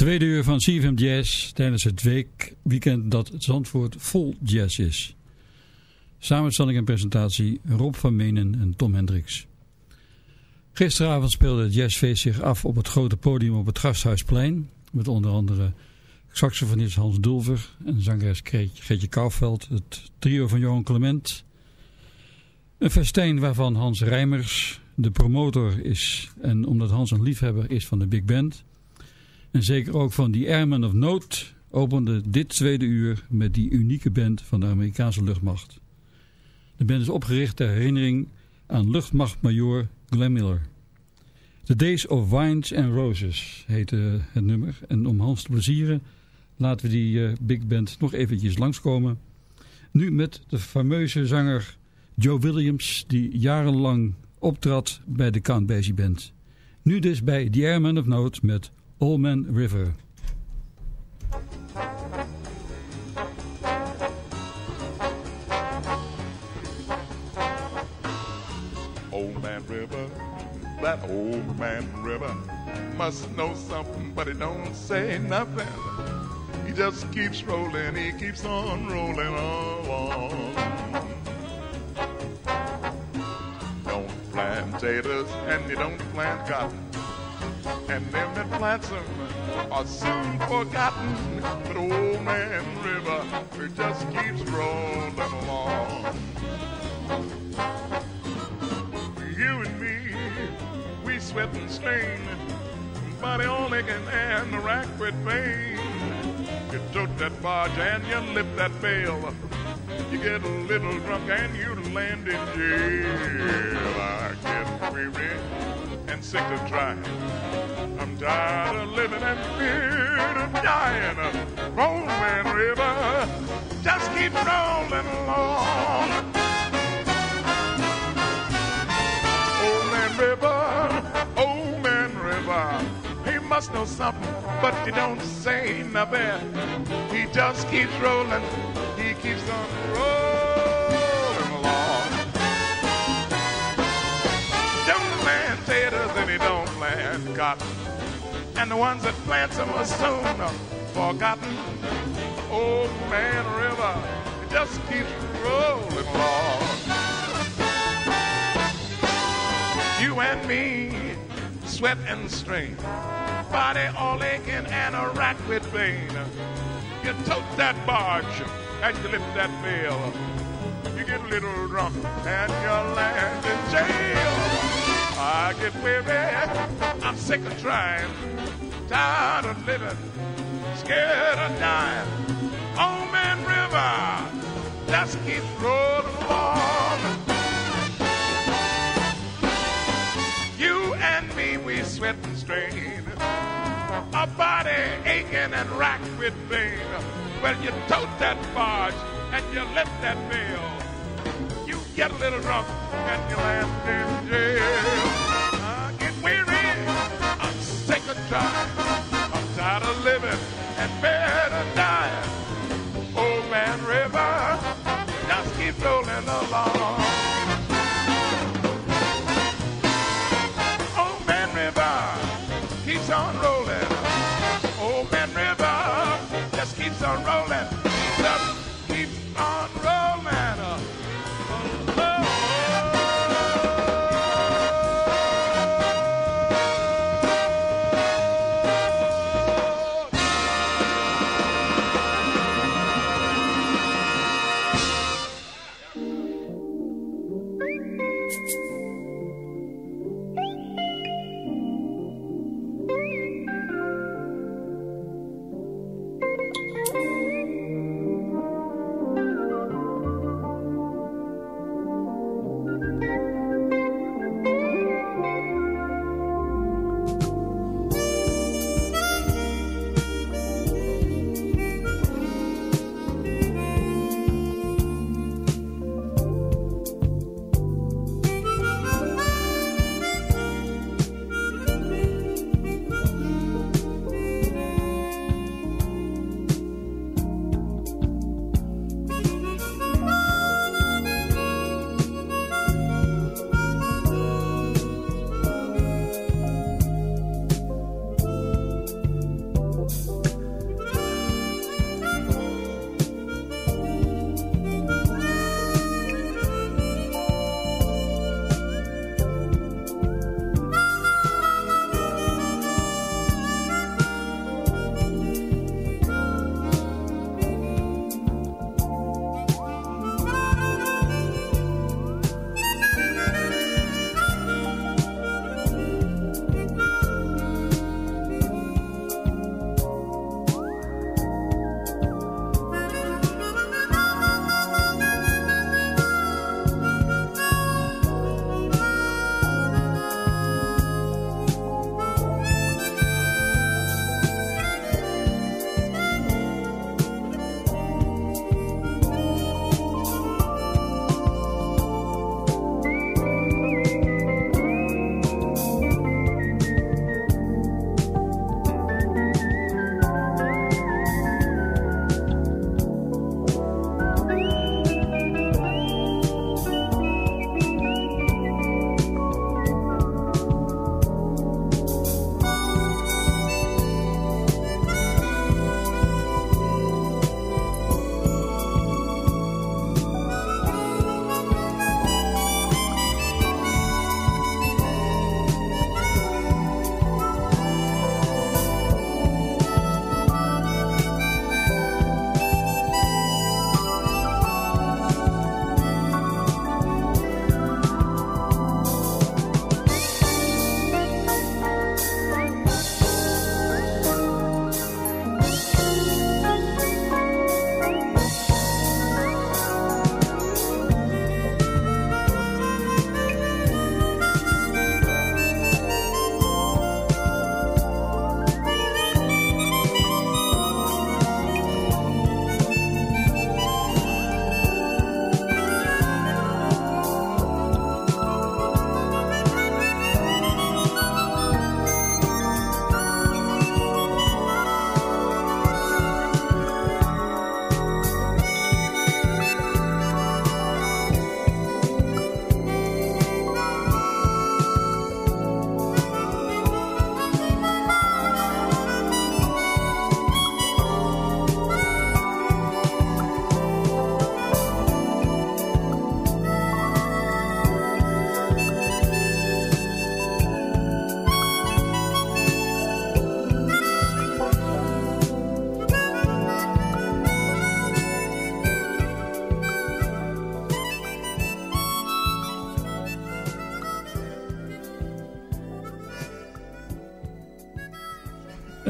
Tweede uur van CFM Jazz tijdens het week, weekend dat Zandvoort vol jazz is. Samenstelling en presentatie Rob van Menen en Tom Hendricks. Gisteravond speelde het jazzfeest zich af op het grote podium op het Gasthuisplein. Met onder andere saxofonist Hans Dulver en zangeres Geetje Kouwveld. Het trio van Johan Clement. Een festijn waarvan Hans Rijmers de promotor is. En omdat Hans een liefhebber is van de big band... En zeker ook van The Airmen of Note opende dit tweede uur met die unieke band van de Amerikaanse luchtmacht. De band is opgericht ter herinnering aan luchtmachtmajor Glenn Miller. The Days of Wines and Roses heette het nummer. En om Hans te plezieren laten we die uh, big band nog eventjes langskomen. Nu met de fameuze zanger Joe Williams die jarenlang optrad bij de Count Basie Band. Nu dus bij The Airmen of Note met Old Man River. Old man river, that old man river must know something, but he don't say nothing. He just keeps rolling, he keeps on rolling along. Don't plant potatoes and you don't plant cotton. And them that plants them are soon forgotten. But old man River it just keeps rolling along. You and me, we sweat and strain, body all aching and racked with pain. You tote that barge and you lift that bale. You get a little drunk and you land in jail. I get weary and sick of trying. I'm tired of living and feared of dying. Rolling River just keep rolling along. Old Man River, Old Man River, he must know something, but he don't say nothing. He just keeps rolling, he keeps on rolling along. Cotton. And the ones that plant them are soon forgotten. Old Man River, it just keeps rolling along. You and me, sweat and strain, body all aching and a rack with pain. You tote that barge and you lift that bale. You get a little drunk and you land in jail. I get weary, I'm sick of trying, tired of living, scared of dying. Old Man River just keeps rolling along. You and me, we sweat and strain. Our body aching and racked with pain. Well, you tote that barge and you lift that bale. You get a little drunk and you land in jail. I'm tired of living and better dying. Old Man River just keep rolling along.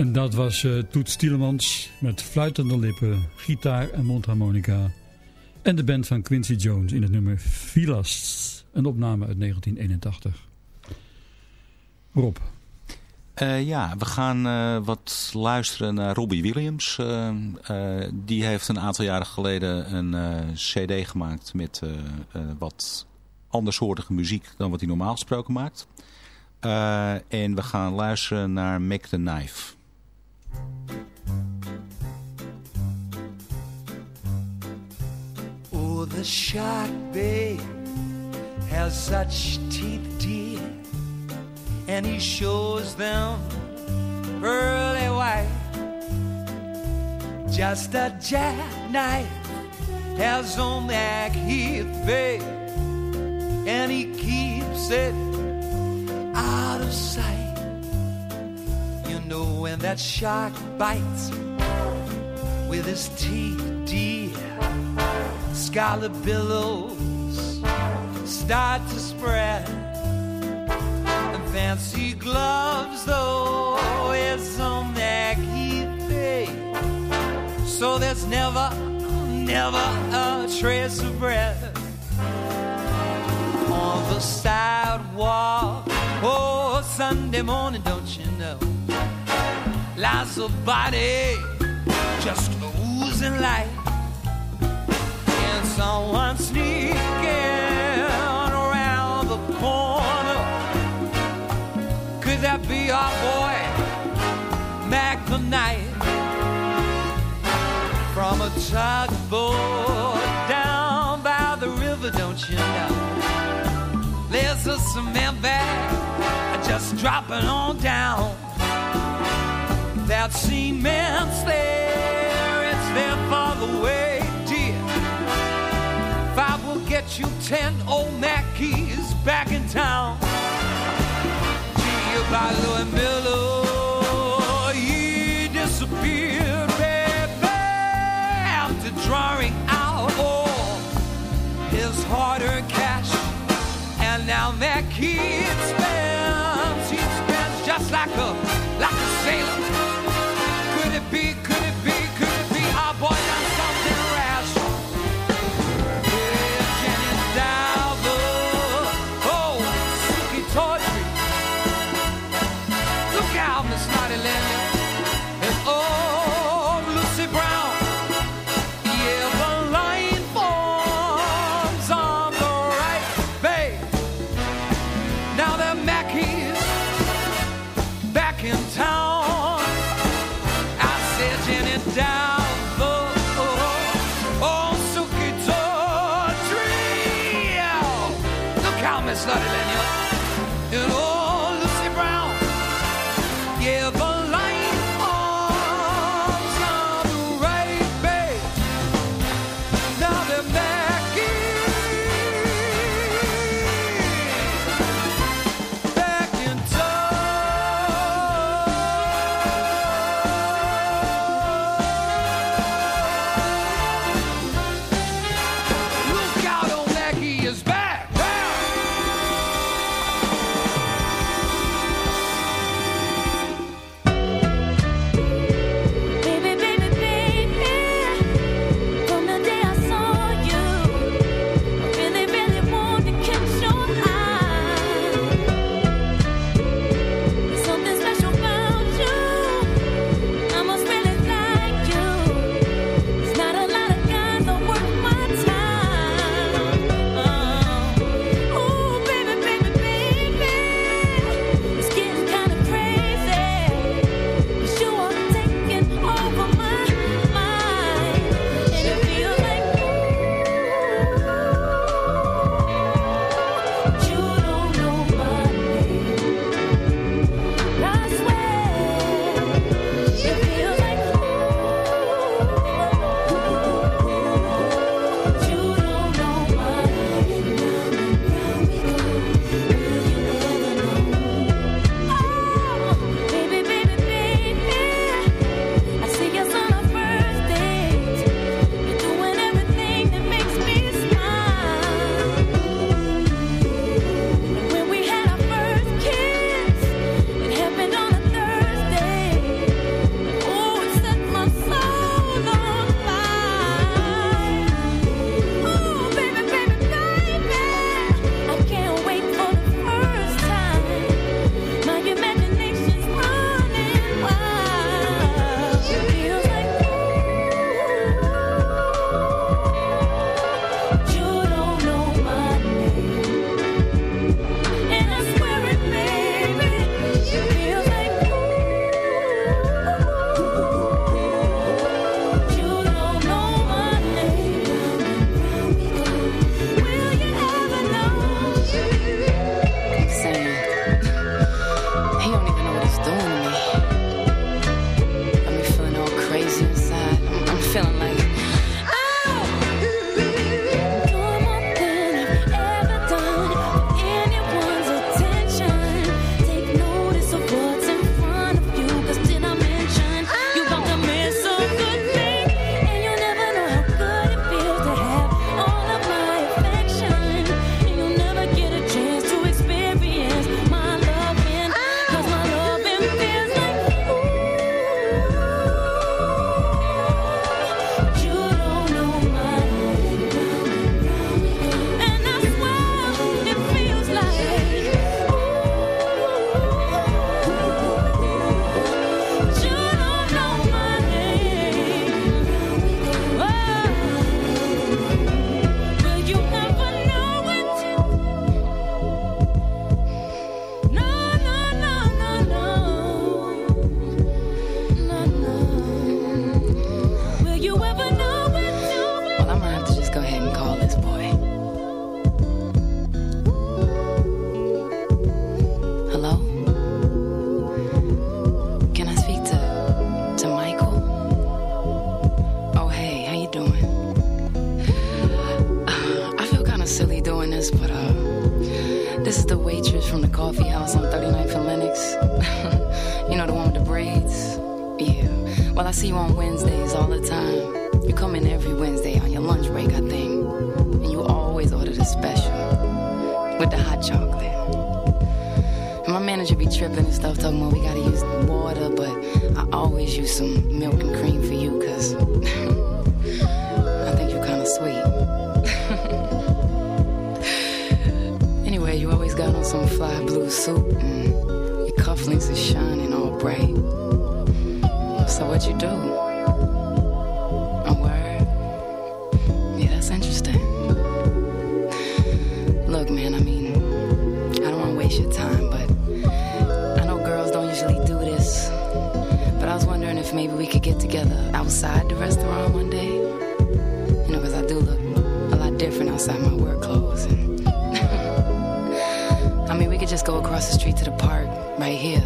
En dat was uh, Toet Stielemans met fluitende lippen, gitaar en mondharmonica. En de band van Quincy Jones in het nummer Vilas, een opname uit 1981. Rob. Uh, ja, we gaan uh, wat luisteren naar Robbie Williams. Die heeft een aantal jaren geleden een cd gemaakt met wat andersoortige muziek dan wat hij normaal gesproken maakt. en we gaan luisteren naar Mac the Knife. Oh, the shark, babe, has such teeth, dear, and he shows them pearly white. Just a jackknife has on that heat, babe, and he keeps it out of sight know when that shark bites with his teeth, dear, scarlet billows start to spread. And fancy gloves, though, is on that key So there's never, never a trace of breath on the sidewalk. Oh, Sunday morning, don't you know? Lies a body just oozing light. And someone sneaking around the corner. Could that be our boy, Mack the Knight? From a tugboat down by the river, don't you know? There's a cement bag just dropping on down that cement's there, it's there for the way, dear. Five will get you ten old Mackie's back in town. Gee, by Louis Miller, he disappeared, baby, after drawing out all his hard-earned cash. And now Mackie spends, he spends just like a, like a sailor with the hot chocolate. And my manager be tripping and stuff, talking about we gotta use water, but I always use some milk and cream for you, cause I think you're kinda sweet. anyway, you always got on some fly blue suit, and your cufflinks is shining all bright. So what you do? Outside the restaurant one day. You know, because I do look a lot different outside my work clothes. And I mean, we could just go across the street to the park right here.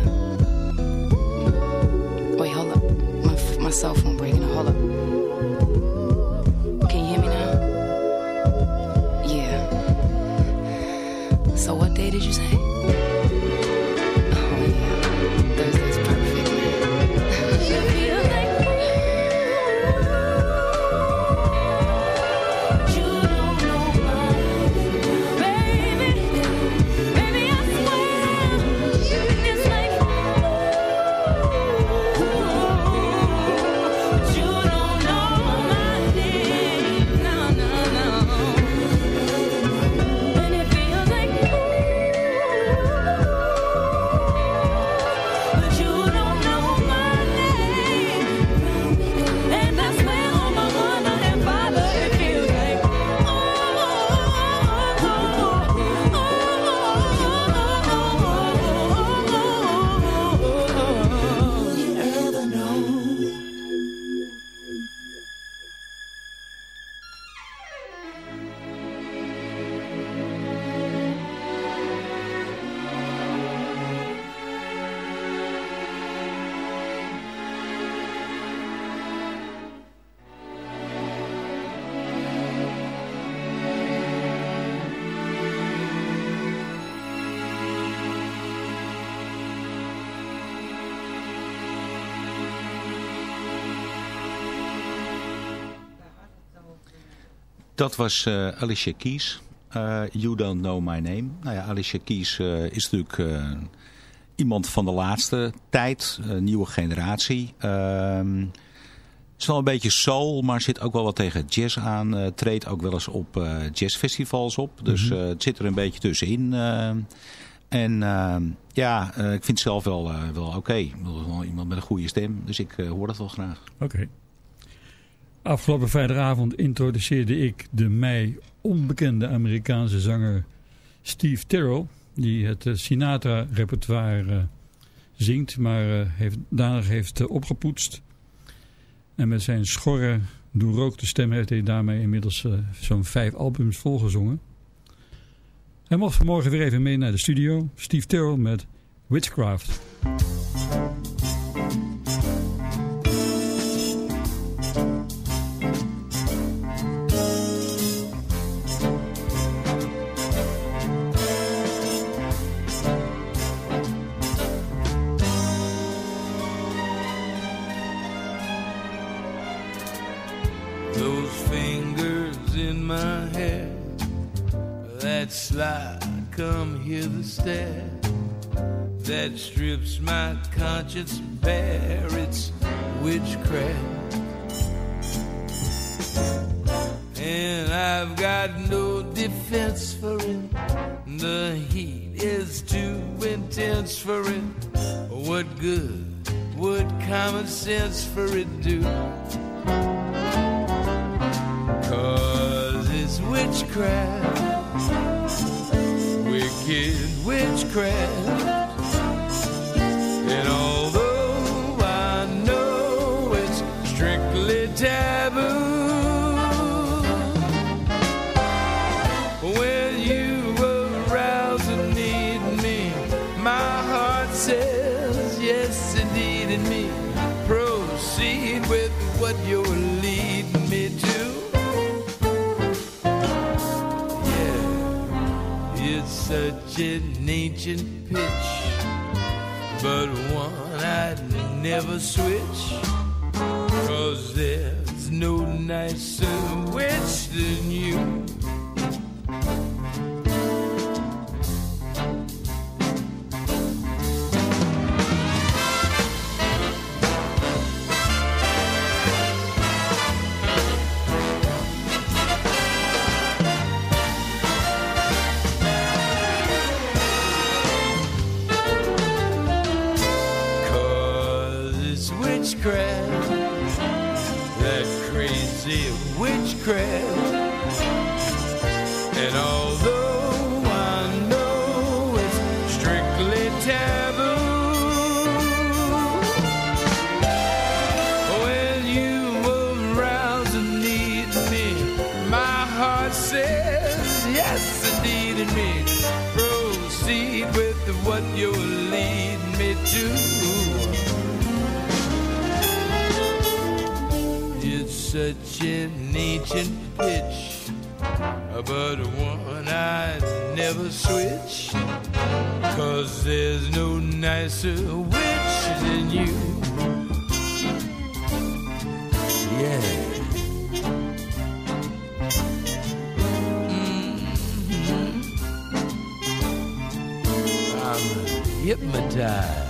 Dat was eh, Alicia Keys. Eh, you Don't Know My Name. Nou ja, Alicia Keys eh, is natuurlijk iemand van de laatste tijd. nieuwe generatie. Ehm, is wel een beetje soul, maar zit ook wel wat tegen jazz aan. treedt ook wel eens op jazzfestivals op. Dus Mhm. het zit er een beetje tussenin. en ehm, ja, ik vind het zelf wel, wel oké. Ik bedoel, wel iemand met een goede stem. Dus ik hoor dat wel graag. Oké. Afgelopen vrijdagavond introduceerde ik de mij onbekende Amerikaanse zanger Steve Terrell. Die het eh, Sinatra-repertoire eh, zingt, maar eh, heeft, daarna heeft opgepoetst. En met zijn schorre, doorrookte stem heeft hij daarmee inmiddels zo'n vijf albums volgezongen. Hij mocht vanmorgen weer even mee naar de studio. Steve Terrell met Witchcraft. In my hair, that slide, come hear the stare, that strips my conscience bare. It's witchcraft, and I've got no defense for it. The heat is too intense for it. What good would common sense for it do? Witchcraft, wicked witchcraft. An pitch, but one I'd never switch. Cause there's no nicer witch you. Such an ancient pitch, but one I'd never switch. Cause there's no nicer witch than you. Yeah. Mm-hmm. I'm hypnotized.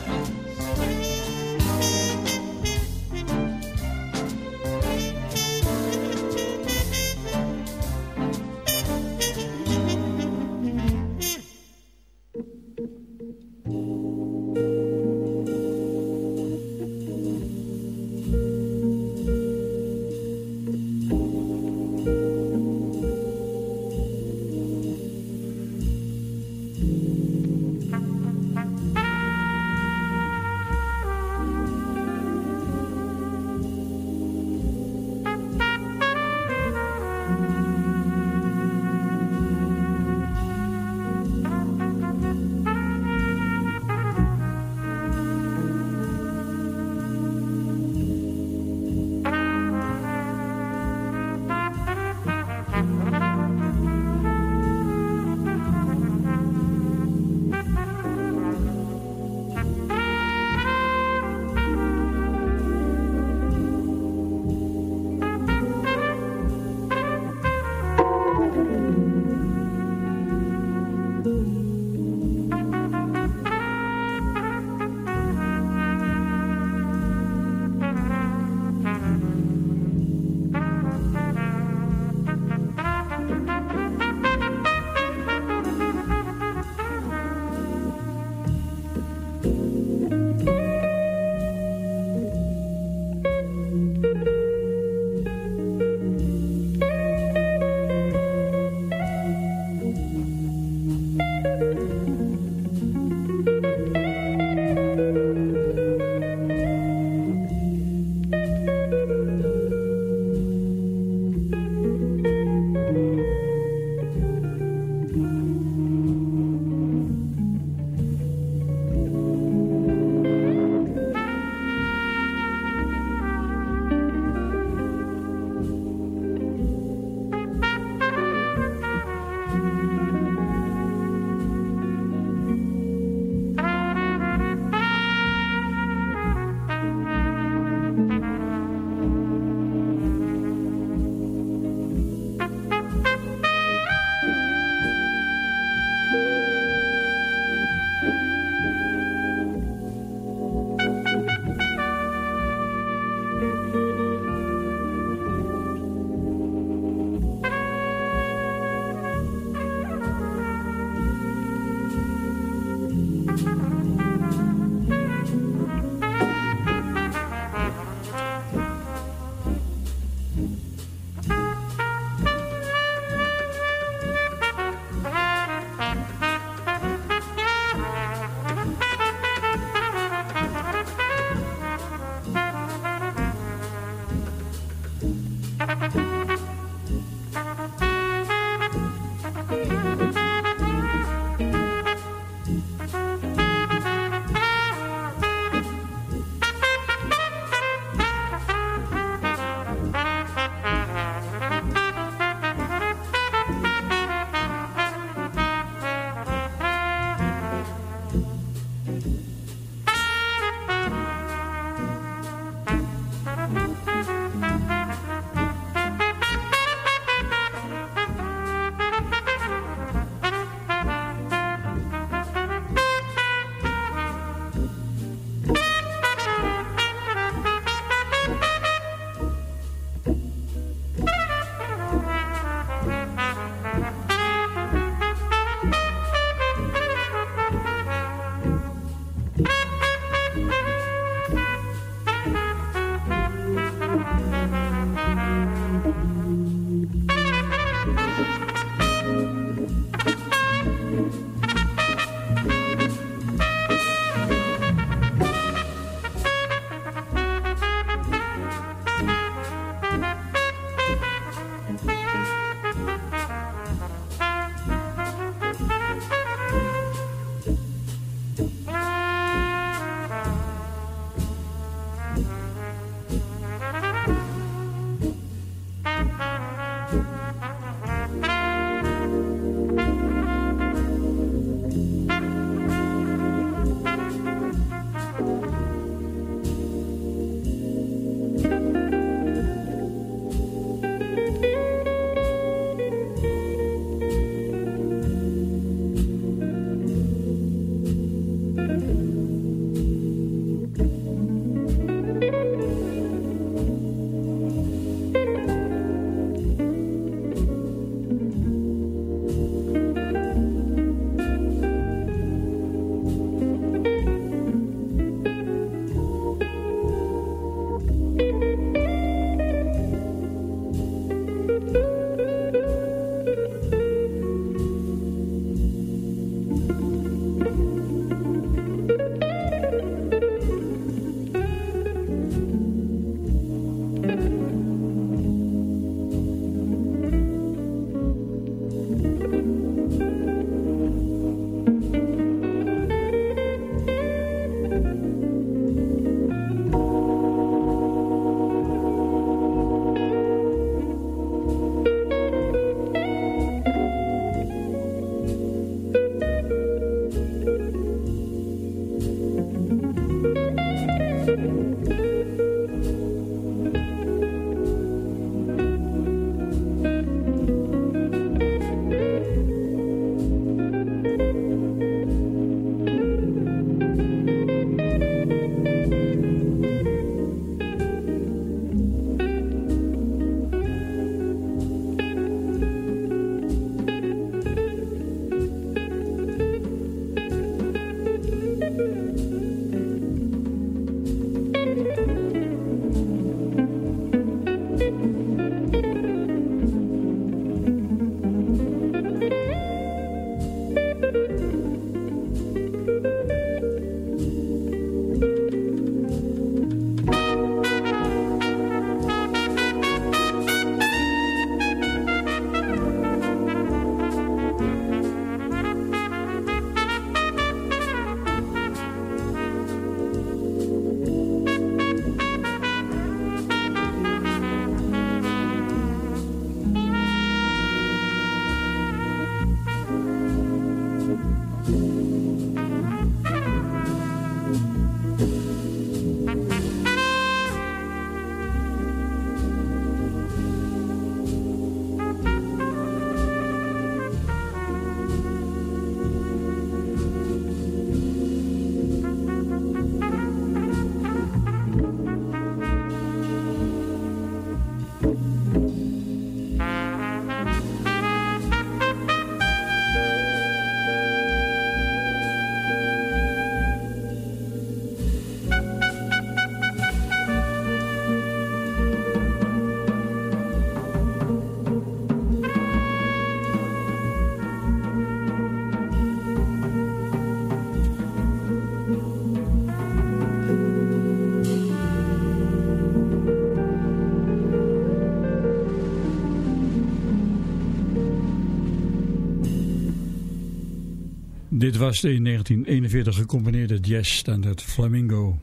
Dit was de in 1941 gecomponeerde jazzstandard Flamingo.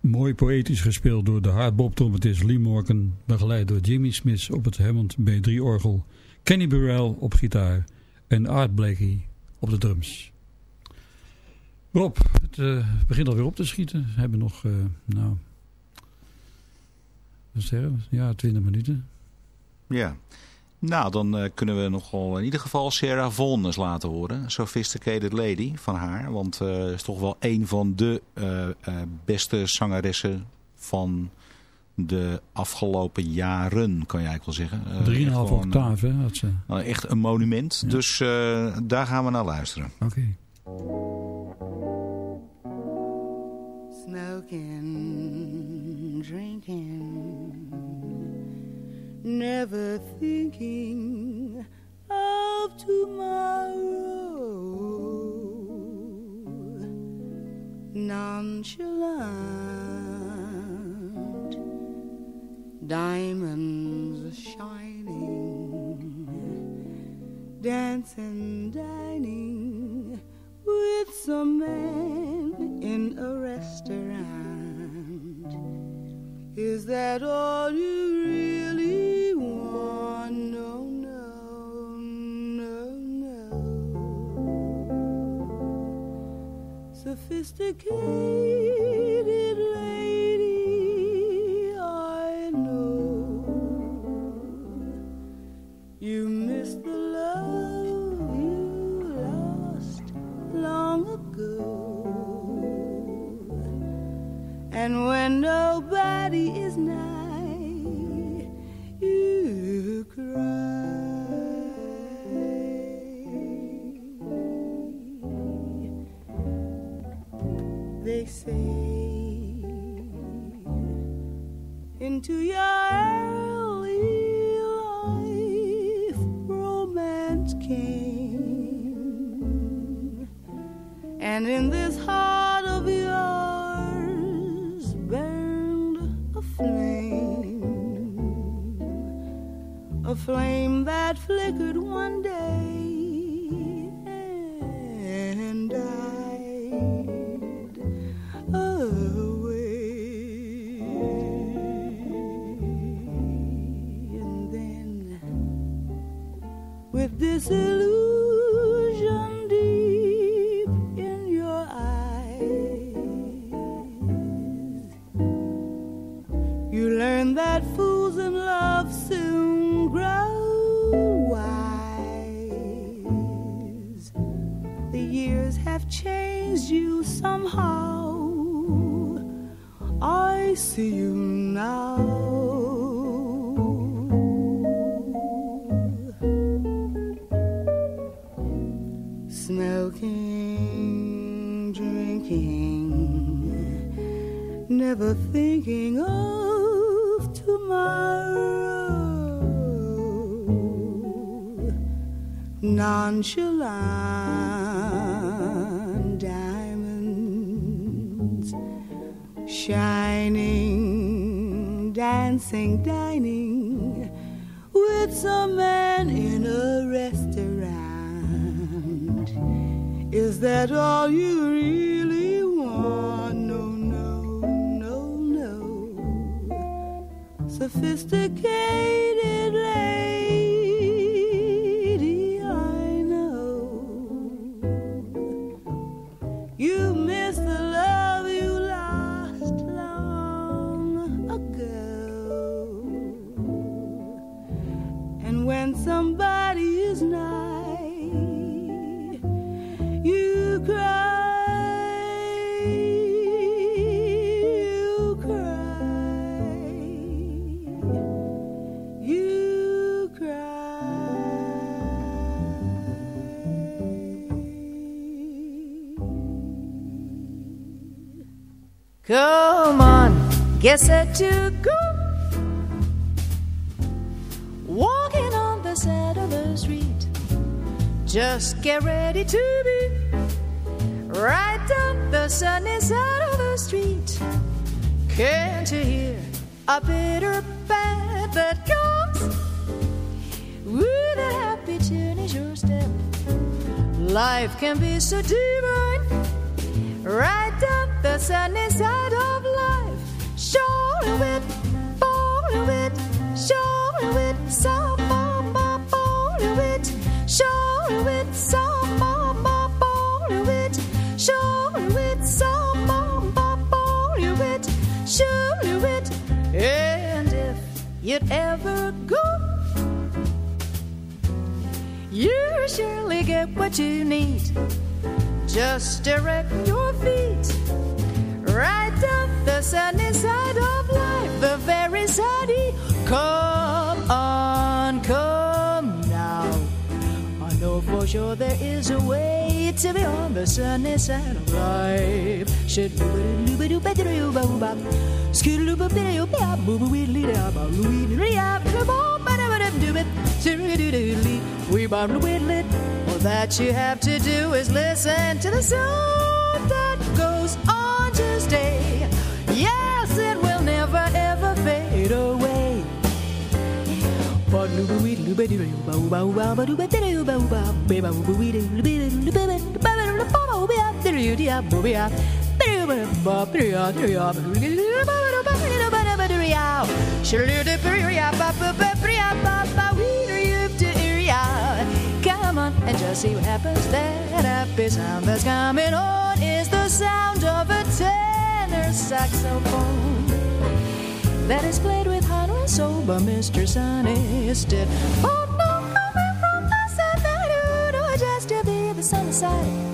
Mooi poëtisch gespeeld door de hardbop-trompetist Lee Morgan, begeleid door Jimmy Smith op het Hammond B3-orgel, Kenny Burrell op gitaar en Art Blakey op de drums. Rob, het uh, begint alweer op te schieten. We hebben nog, uh, nou, wat zeggen Ja, 20 minuten. Ja. Nou, dan uh, kunnen we nogal in ieder geval Sarah Vaughan eens laten horen. Sophisticated Lady van haar. Want uh, is toch wel een van de uh, beste zangeressen van de afgelopen jaren, kan je eigenlijk wel zeggen. Drieënhalf octaaf, hè? Had ze. echt een monument. Ja. Dus daar gaan we naar luisteren. Oké. Okay. Smoking, drinking never thinking of tomorrow. Nonchalant, diamonds shining, dancing, dining with some man in a restaurant. Is that all you really? Sophisticated lady, I know you miss the love you lost long ago. And when nobody is say into your early life romance came. And in this heart of yours burned a flame a flame that flickered one day Nonchalant when somebody is nigh, you cry. You cry, you cry. Come on, guess set to Just get ready to be right on the sunny side of the street. Can't you hear a bitter band that comes with a happy tune in your step? Life can be so divine. Right up the sunny side of life. Show it, ever go you surely get what you need. Just direct your feet right up the sunny side of life, the very sunny. Come on, come now. I know for sure there is a way to be on the sunny side of life. Whittlet. All that you have to do is listen to the song that goes on to stay. Yes, it will never ever fade away. Come on and just see what happens. That happy sound that's coming on is the sound of a tenor saxophone that is played with honor and by Mr. Sonny Stitt. Oh no, coming from the side, or just to be the sunny side.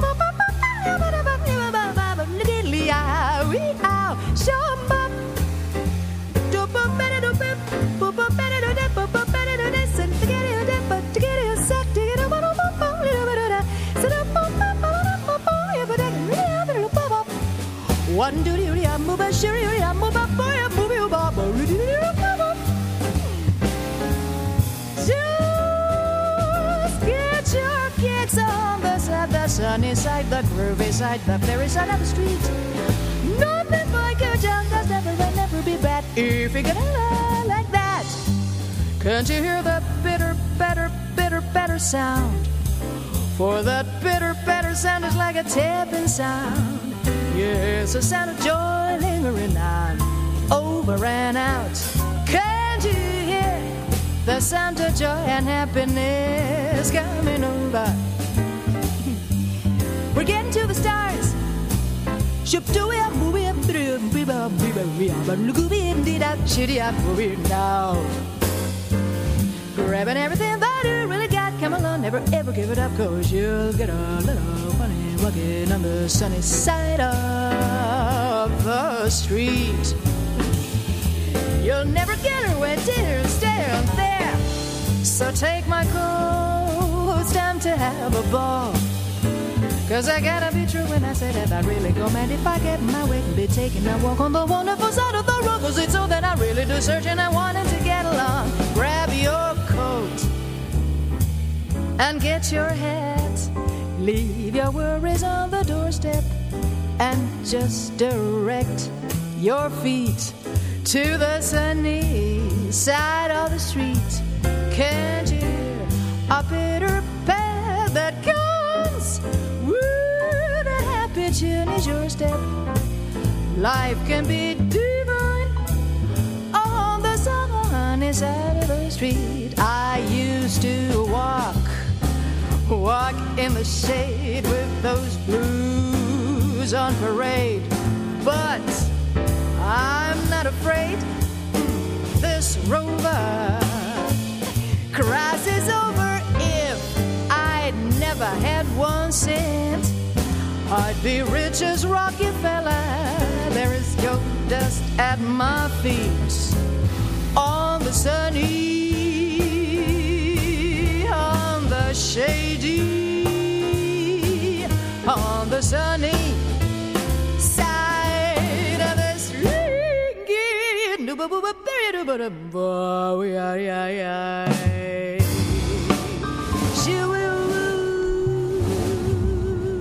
kicks on the sunny side, the groovy side, the very side of the street. Nothing like your junk does never and never be bad if you're gonna lie like that. Can't you hear the bitter, better, bitter, better sound? For that bitter, better sound is like a tapping sound. Yes, a sound of joy lingering on, over and out. Can't you hear the sound of joy and happiness coming over? Hmm. We're getting to the stars. now. Grabbing everything that you really got, come along, never ever give it up, cause you'll get a little funny walking on the sunny side of the street. You'll never get her where dear stare there. So take my coat, it's time to have a ball. Cause I gotta be true when I say that I really go mad if I get my way and be taking a walk on the wonderful side of the road. Cause it's so that I really do search and I want wanted to get along. Grab your coat and get your hat. Leave your worries on the doorstep and just direct your feet to the sunny side of the street. Can't you hear a bitter path that comes with a happy tune is your step? Life can be divine on the sunny side of the street. I used to walk walk in the shade with those on parade. But I'm not afraid. This rover crosses over. If I'd never had one cent, I'd be rich as Rockefeller. There is gold dust at my feet on the sunny on the shady, on the sunny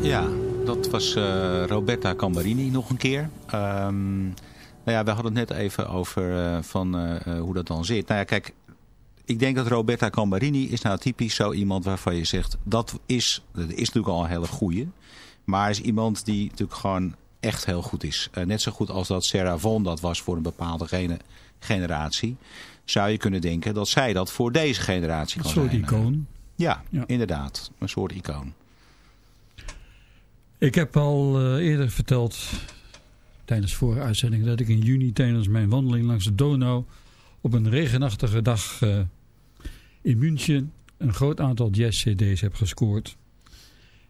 Ja, dat was uh, Roberta Cambarini nog een keer. Um, nou ja, we hadden het net even over uh, van, uh, hoe dat dan zit. Nou ja, kijk, ik denk dat Roberta Cambarini is nou typisch zo iemand waarvan je zegt... dat is, dat is natuurlijk al een hele goeie. Maar is iemand die natuurlijk gewoon echt heel goed is. net zo goed als dat Sarah dat was voor een bepaalde gene, generatie. Zou je kunnen denken dat zij dat voor deze generatie kan zijn. Een soort icoon. Ja, ja, inderdaad. Een soort icoon. Ik heb al uh, eerder verteld tijdens vorige uitzending dat ik in juni tijdens mijn wandeling langs de Donau op een regenachtige dag uh, in München een groot aantal jazz-cd's heb gescoord.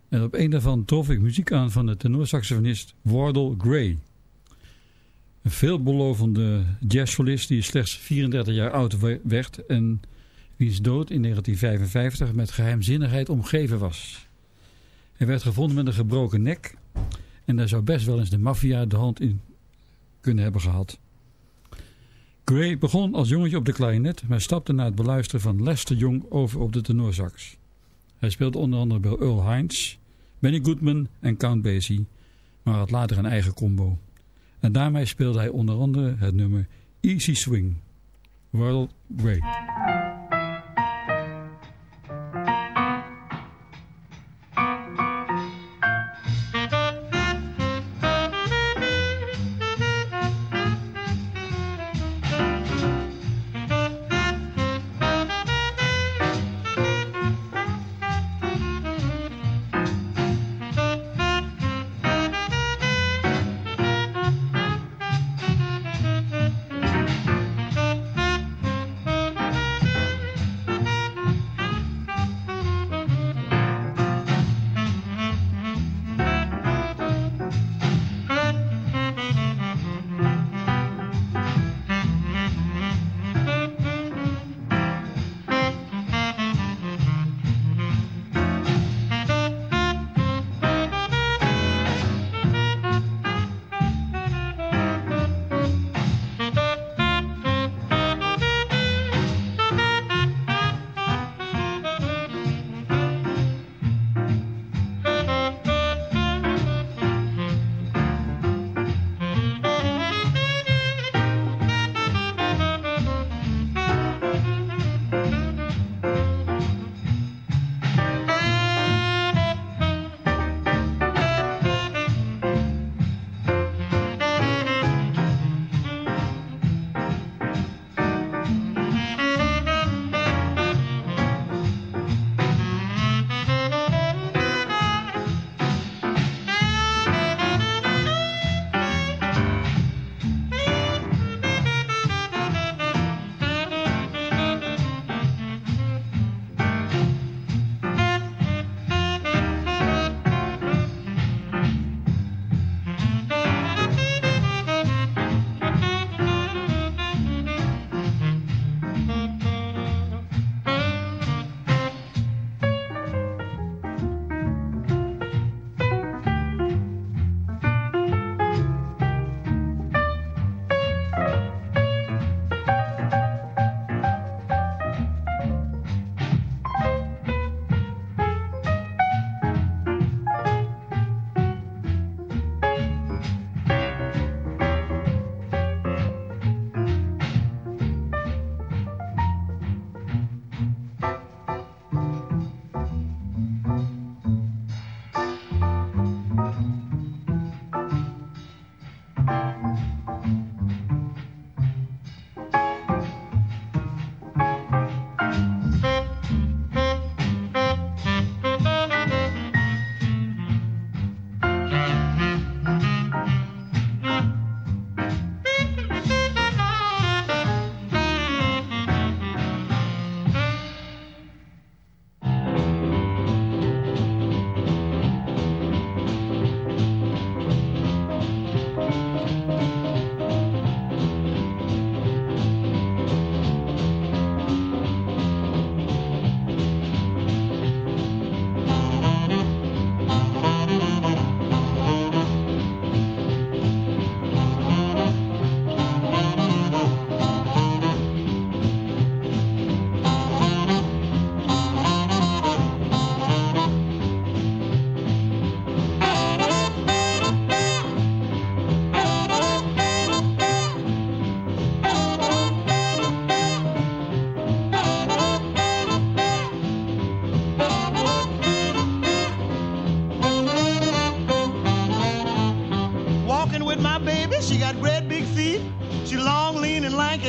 En op een daarvan trof ik muziek aan van de tenorsaxofonist Wardle Gray. Een veelbelovende jazzsolist die slechts 34 jaar oud werd en wiens dood in 1955 met geheimzinnigheid omgeven was. Hij werd gevonden met een gebroken nek. En daar zou best wel eens de maffia de hand in kunnen hebben gehad. Gray begon als jongetje op de klarinet, maar stapte na het beluisteren van Lester Young over op de tenorsax. Hij speelde onder andere bij Earl Hines, Benny Goodman en Count Basie, maar had later een eigen combo. En daarmee speelde hij onder andere het nummer Easy Swing. World Gray.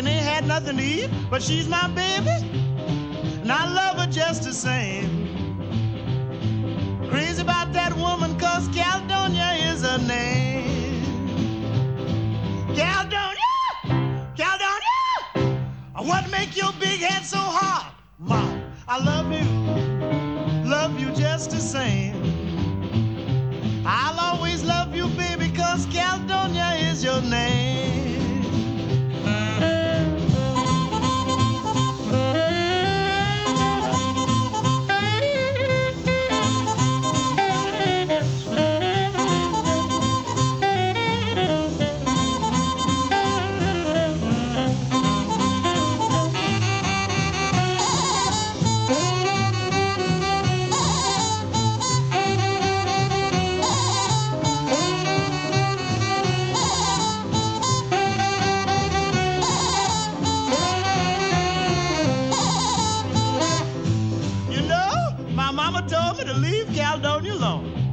And ain't had nothing to eat, but she's my baby, and I love her just the same. Crazy about that woman, cause Caledonia is her name. Caledonia! Caledonia! What make your big head so hard? Mom, I love you, love you just the same. I'll always love you, baby, cause Caledonia is your name.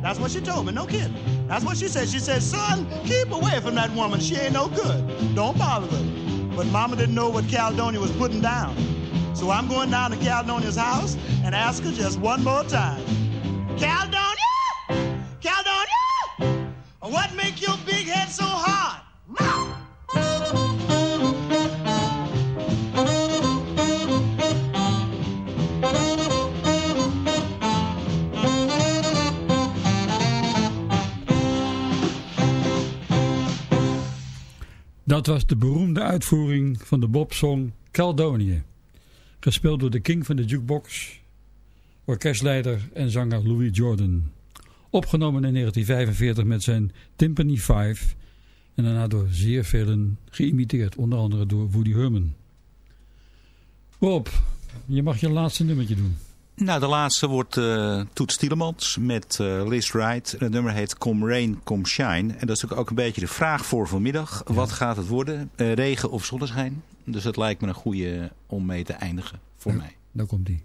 That's what she told me, no kidding. That's what she said. She said, son, keep away from that woman. She ain't no good. Don't bother with her. But mama didn't know what Caledonia was putting down. So I'm going down to Caledonia's house and ask her just one more time. Caledonia! Dat was de beroemde uitvoering van de Bobsong Caledonië. Gespeeld door de king van de jukebox, orkestleider en zanger Louis Jordan. Opgenomen in 1945 met zijn Timpani 5 en daarna door zeer velen geïmiteerd, onder andere door Woody Herman. Rob, je mag je laatste nummertje doen. Nou, de laatste wordt uh, Toet Stielemans met uh, Liz Wright. Het nummer heet Come Rain, Come Shine. En dat is natuurlijk ook een beetje de vraag voor vanmiddag. Wat gaat het worden? Uh, regen of zonneschijn? Dus het lijkt me een goede om mee te eindigen voor Ja, mij. Daar komt die.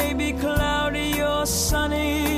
May be cloudy or sunny,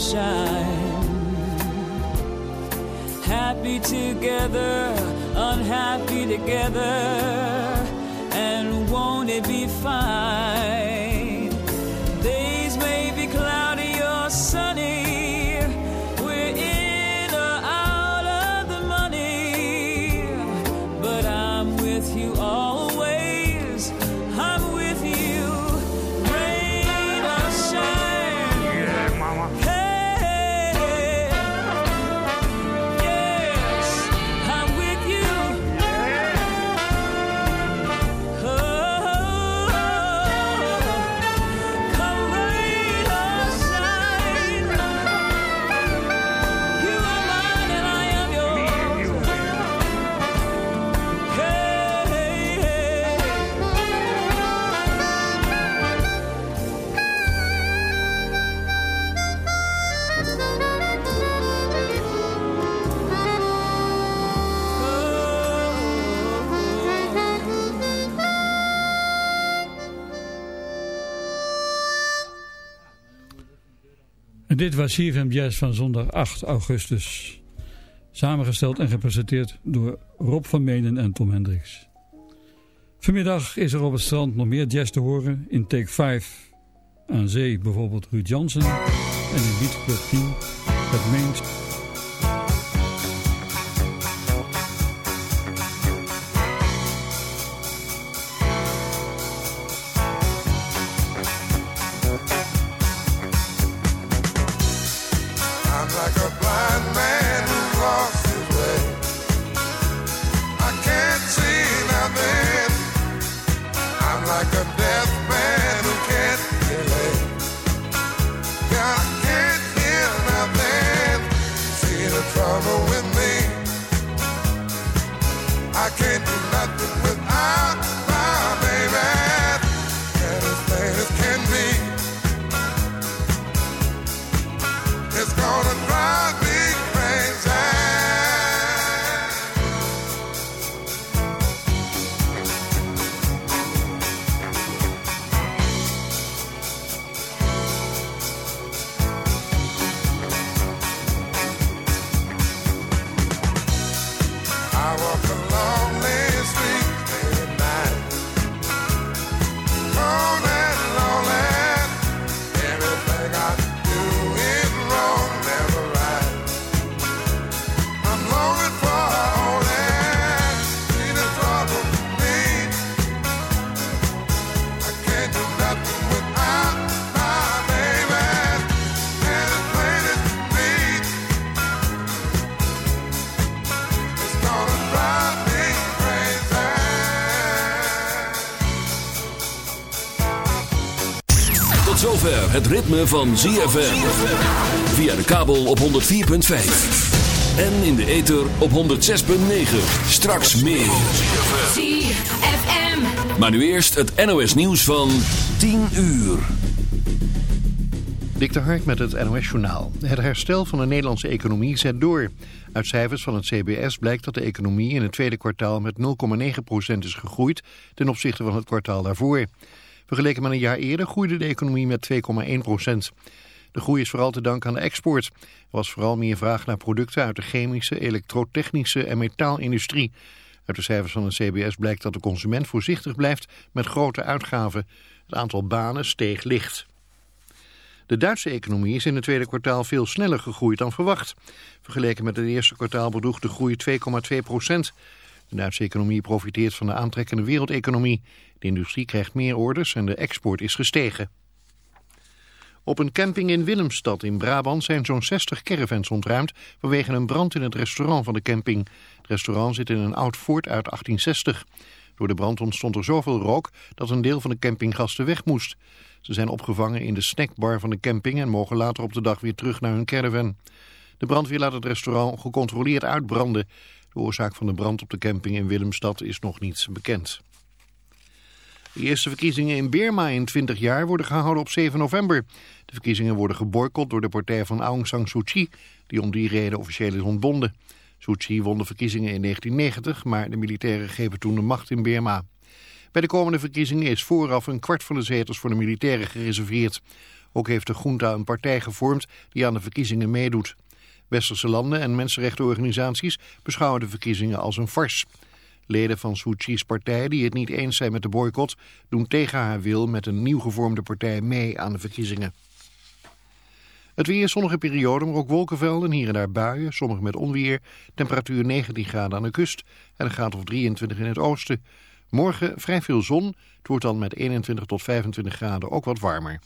shine. Happy together, unhappy together, and won't it be fine? Dit was CFM Jazz van zondag 8 augustus. Samengesteld en gepresenteerd door Rob van Menen en Tom Hendricks. Vanmiddag is er op het strand nog meer jazz te horen. In Take 5 aan zee bijvoorbeeld Ruud Jansen. En in Beat Club 10 het Main het ritme van ZFM. Via de kabel op 104.5. En in de ether op 106.9. Straks meer. ZFM. Maar nu eerst het NOS nieuws van 10 uur. Dik de Hark met het NOS-journaal. Het herstel van de Nederlandse economie zet door. Uit cijfers van het CBS blijkt dat de economie in het tweede kwartaal met 0,9% is gegroeid ten opzichte van het kwartaal daarvoor. Vergeleken met een jaar eerder groeide de economie met 2,1%. De groei is vooral te danken aan de export. Er was vooral meer vraag naar producten uit de chemische, elektrotechnische en metaalindustrie. Uit de cijfers van het CBS blijkt dat de consument voorzichtig blijft met grote uitgaven. Het aantal banen steeg licht. De Duitse economie is in het tweede kwartaal veel sneller gegroeid dan verwacht. Vergeleken met het eerste kwartaal bedroeg de groei 2,2 procent. De Duitse economie profiteert van de aantrekkende wereldeconomie. De industrie krijgt meer orders en de export is gestegen. Op een camping in Willemstad in Brabant zijn zo'n 60 caravans ontruimd vanwege een brand in het restaurant van de camping. Het restaurant zit in een oud fort uit 1860. Door de brand ontstond er zoveel rook dat een deel van de campinggasten weg moest. Ze zijn opgevangen in de snackbar van de camping en mogen later op de dag weer terug naar hun caravan. De brandweer laat het restaurant gecontroleerd uitbranden. De oorzaak van de brand op de camping in Willemstad is nog niet bekend. De eerste verkiezingen in Birma in 20 jaar worden gehouden op 7 november. De verkiezingen worden geboycott door de partij van Aung San Suu Kyi, die om die reden officieel is ontbonden. Suu Kyi won de verkiezingen in 1990, maar de militairen grepen toen de macht in Birma. Bij de komende verkiezingen is vooraf een kwart van de zetels voor de militairen gereserveerd. Ook heeft de junta een partij gevormd die aan de verkiezingen meedoet. Westerse landen en mensenrechtenorganisaties beschouwen de verkiezingen als een fars. Leden van Suu Kyi's partij die het niet eens zijn met de boycott... doen tegen haar wil met een nieuw gevormde partij mee aan de verkiezingen. Het weer zonnige periode, maar ook wolkenvelden, hier en daar buien, sommige met onweer. Temperatuur 19 graden aan de kust en een graad of 23 in het oosten. Morgen vrij veel zon, het wordt dan met 21 tot 25 graden ook wat warmer.